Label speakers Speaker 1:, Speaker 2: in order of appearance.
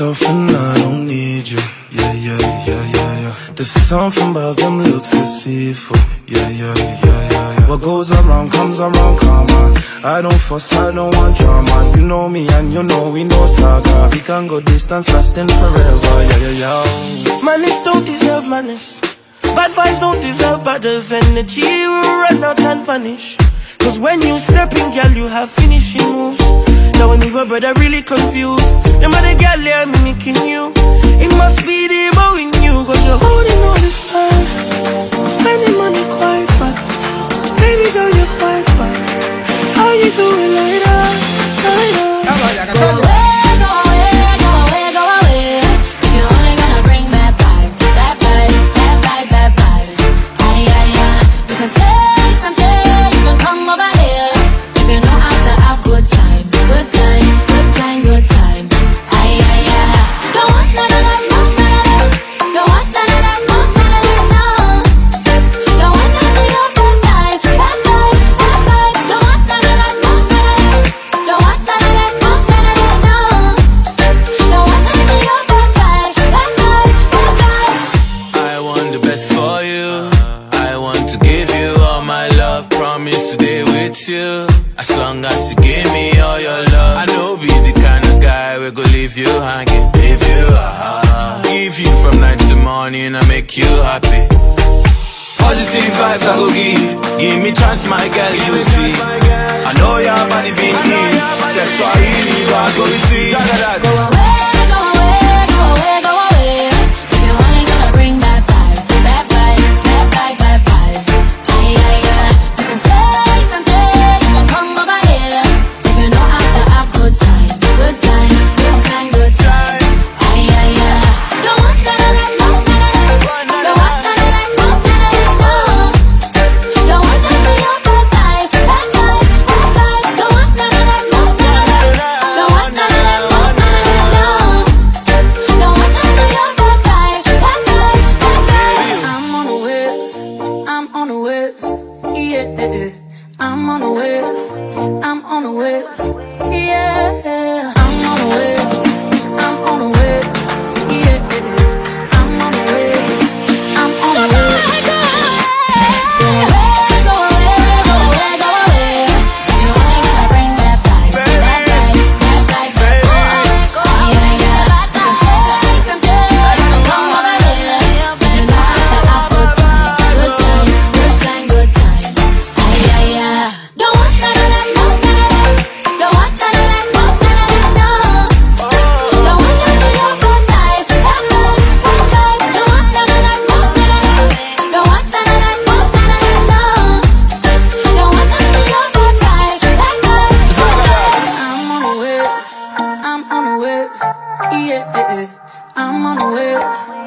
Speaker 1: myself and I don't need you. Yeah, yeah, yeah, yeah, yeah. There's something about them looks deceitful. Yeah, yeah, yeah, yeah, yeah. What goes around comes around, come on. I don't fuss, I don't want drama. You know me and you know we know saga. We can go distance, lasting forever. Yeah, yeah, yeah.
Speaker 2: Manners don't deserve manners. Bad vibes don't deserve badders. Energy will run out and vanish. Cause when you step in, girl, you have finishing moves. Now when you go, brother, really confused. Them other girl, yeah, mimicking
Speaker 3: yesterday with you. As long as you give me all your love. I know be the kind of guy we go leave you hanging. Leave you, out, -huh. Give you from night to morning I make you happy. Positive vibes I go give. Give me chance my girl you will see. I know your body been here Sexual healing I go receive Go
Speaker 4: away
Speaker 5: I'm on a wave, I'm on a wave, yeah, I'm on a wave. I'm on a wave